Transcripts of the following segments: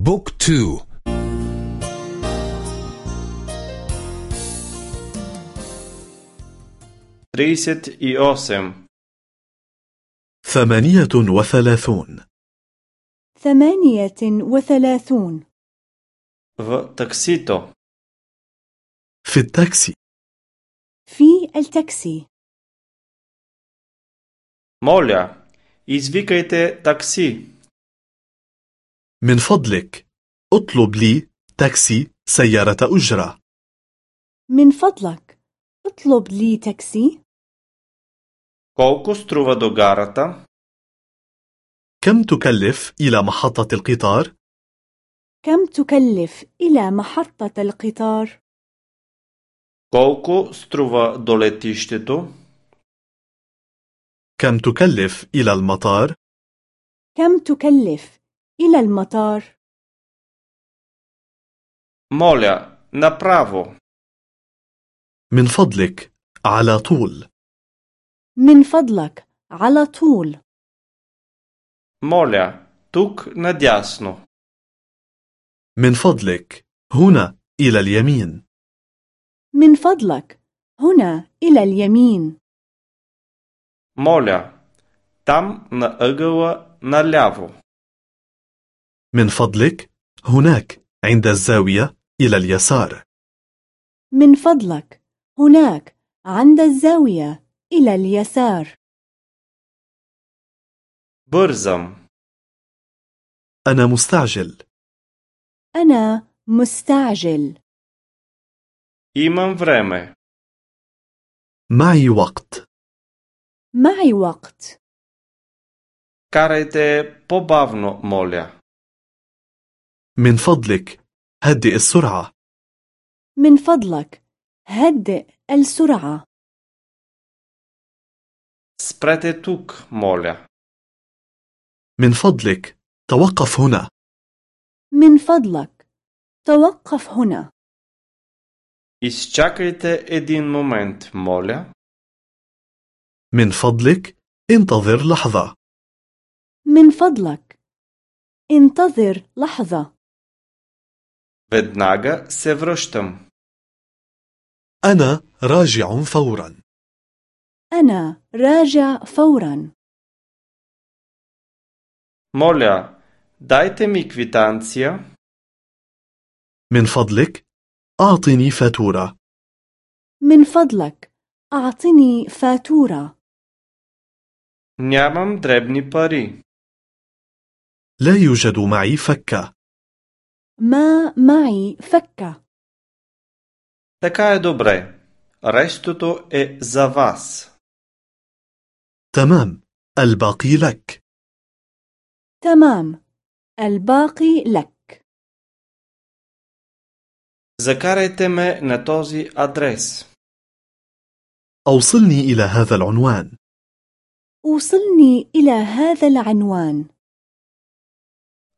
بوك تو تريست اي اوسم ثمانية وثلاثون ثمانية وثلاثون в таксито في التاكسي في التاكسي моля извикайте такси من فضلك اطلب لي تاكسي سيارة أجرة من فضلك اطلب لي تاكسي колко струва до гарата كم تكلف إلى محطة القطار؟ كم تكلف إلى محطة القطار колко струва до летището كم تكلف إلى المطار؟ كم تكلف إلى المطار моля направо من فضلك على طول من فضلك على طول моля тук надясно من فضلك هنا إلى اليمين من فضلك هنا إلى اليمين моля там на ъгъла наляво من فضلك هناك عند الزاوية إلى اليسار من فضلك هناك عند الزاوية إلى اليسار бързам أنا مستعجل أنا مستعجل имам време معي وقت معي وقت карайте по-бавно моля من فضلك هدئ السرعة من فضلك هدئ السرعة спрете тук моля من فضلك توقف هنا من فضلك توقف هنا изчакайте един момент моля من فضلك انتظر لحظة من فضلك انتظر لحظة веднага се връщам أنا راجع فورا أنا راجع فورا моля дайте ми квитанция من فضلك أعطني فاتورة من فضلك أعطني فاتورة нямам дребни пари لا يوجد معي فكة ما معي فكة така е добре рестото е за вас تمام الباقي لك تمام الباقي لك закарайте ме на този адрес أوصلني إلى هذا العنوان وصلني إلى هذا العنوان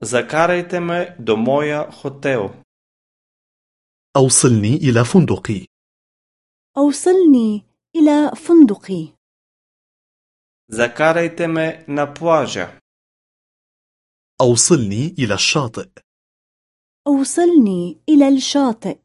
закарайте ме до моя хотел أوصلني إلى فندقي أوصلني إلى فندقي закарайте ме на плажа أوصلني إلى الشاطئ أوصلني إلى الشاطئ